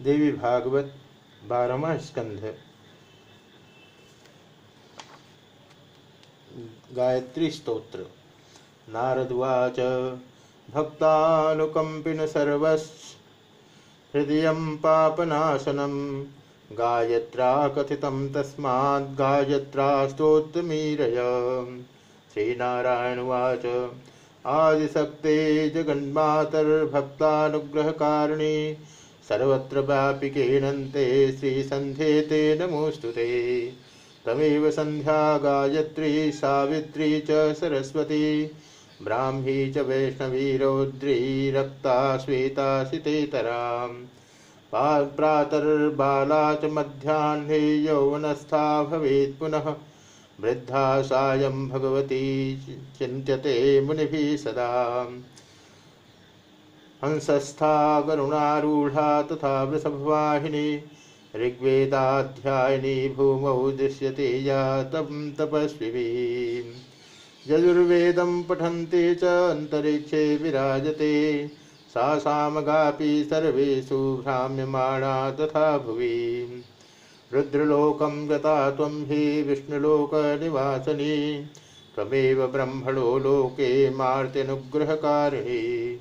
देवी भागवत बारहवा स्कंध। गायत्री स्तोत्र। नारदुवाच भक्तानुकंपिन सर्वहृदय पापनाशनम गायत्रा कथितं तस्माद् गायत्रा स्तोत्रमीरय। श्रीनारायणवाच आदिशक्ते जगन्मातर्भक्तानुग्रहकारिणी सर्वत्र व्यापिकेनन्ते श्रीसन्ध्ये ते नमोऽस्तु ते। तमेव सन्ध्या गायत्री सावित्री च सरस्वती। ब्राह्मी च वैष्णवी रौद्री रक्ता श्वेता प्रातर्बाला च मध्याह्ने यौवनस्था भवेत् पुनः। वृद्धा सायं भगवती चिन्त्यते मुनिभिः सदा। हंसस्था गरुणारूढ़ा तथा वृषभवाहिनी ऋग्वेदाध्यायिनी भूमौ दृश्यते या तं तपस्विभिः यजुर्वेदं पठन्ति च अन्तरिक्षे विराजते। सा सामगापि सर्वेषु भ्राम्यमाणा तथा भुवि रुद्रलोकं गता त्वं हि विष्णुलोकनिवासिनी। त्वमेव ब्रह्मणो लोके मार्त्यनुग्रहकारिणी।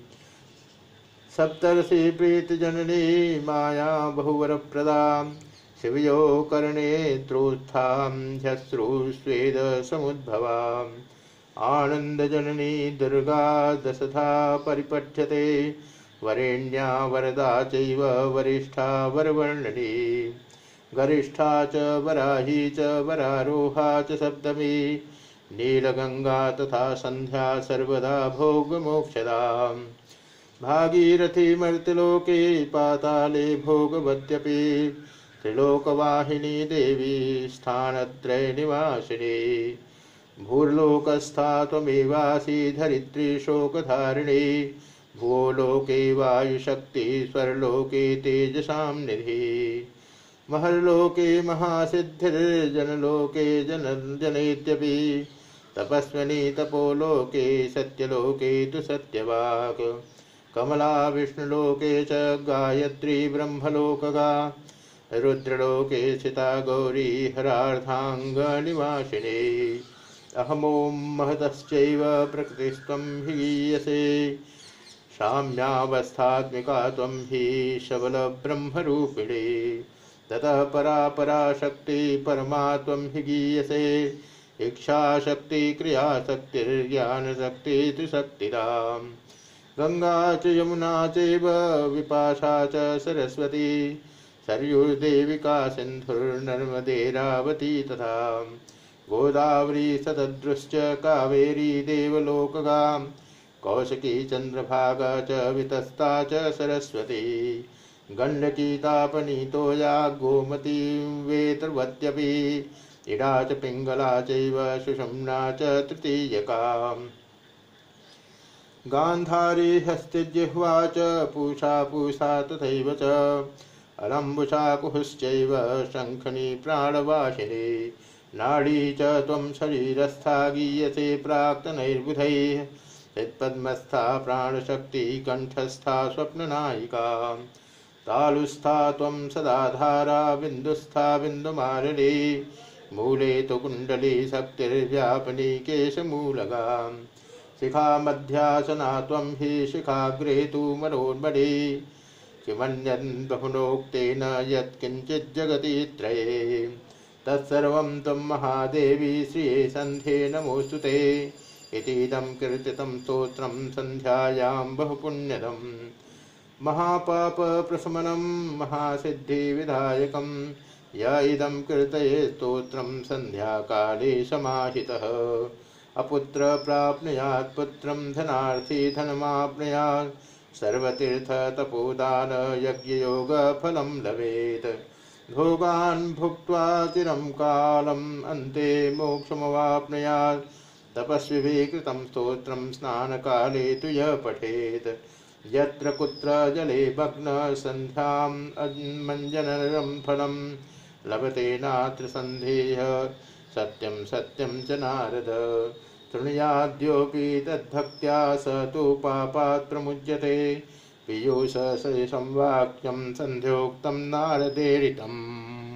सप्तर्षि प्रीतिजननी माया बहुवरप्रदा। शिवयो कर्णेत्रोत्थां ह्यश्रुस्वेदसमुद्भवाम् आनन्दजननी दुर्गा दशधा परिपठ्यते। वरेण्या वरदा चैव वरिष्ठा वरवर्णनी। गरिष्ठा च वराही च वरारोहा च सप्तमी। नीलगङ्गा तथा सन्ध्या सर्वदा भोगमोक्षदाम्। भागीरथी मर्त्यलोके पाताले भोगवत्यपि त्रिलोकवाहिनी देवी स्थानत्रय निवासिनी भूर्लोकस्था त्वमेवासि धरित्री शोकधारिणी। भुवो लोके वायुशक्ति स्वर्लोके तेजसां निधि। महर्लोके महासिद्धिर्जनलोके जन जनेत्यपि तपस्विनी तपोलोके सत्यलोके तु सत्यवाक्। कमला विष्णुलोके च गायत्री ब्रह्मलोकगा, रुद्रलोके स्थिता गौरी हरार्धाङ्गनिवासिनी। अहमों महतश्चैव प्रकृतिस्त्वं हि गीयसे। साम्यावस्थात्मिका त्वं हि ततः परा पराशक्ति परमा त्वं हि गीयसे। इच्छाशक्ति, क्रियाशक्तिर्ज्ञानशक्ति, त्रिशक्तिराम्। गंगा च यमुना चैव विपाशा च सरस्वती। सरयुर्देविका सिन्धुर्नर्मदेरावती तथा गोदावरी सतद्रुश्च कावेरी देवलोकगा। कौशकी चन्द्रभागा च वितस्ता च सरस्वती। गण्डकी तापनीतोया गोमती वेतवत्यपि। इडा च पिङ्गला चैव सुषुम्ना च तृतीयकाम् गान्धारी हस्तिजिह्वा पूषा पूषा तथैव च। अलम्बुषाकुहुश्चैव शङ्खनी प्राणवासिनी। नाडी च त्वं शरीरस्था गीयसे प्राक्तनैर्बुधैः। हृत्पद्मस्था प्राणशक्ति, कण्ठस्था स्वप्ननायिका। तालुस्था त्वं सदाधारा, बिन्दुस्था बिन्दुमालिनी। मूले तु कुण्डली, शक्तिर्व्यापनी केशमूलगाम् शिखा मध्यासना त्वं हि शिखाग्रे तु मनोन्मणि किमन्यन् बहुनोक्तेन यत्किञ्चिज्जगति त्रये तत्सर्वं त्वं महादेवी श्रिये सन्ध्ये नमोऽस्तु ते। इतीदं कीर्तितं स्तोत्रं सन्ध्यायां बहुपुण्यदम् महापापप्रशमनं, महासिद्धिविधायकं। य इदं कीर्तये स्तोत्रं सन्ध्याकाले समाहितः। अपुत्र प्राप्नुयात् पुत्रं धनार्थी धनमाप्नुयात् सर्वतीर्थतपोदान यज्ञयोगफलं लभेत्। भोगान् भुक्त्वा चिरं कालम् अन्ते मोक्षमवाप्नुयात्। तपस्विभिः कृतं स्तोत्रं स्नानकाले तु यः पठेत्। यत्र कुत्र जले भग्नसन्ध्याम् अन्मञ्जनरं फलं लभते नात्र सन्देह सत्यं सत्यं च नारद। शृणुयाद्योऽपि तद्भक्त्या स तु पापात् प्रमुच्यते पीयूष संवाक्यम संध्योक्तम नारदेरितम्।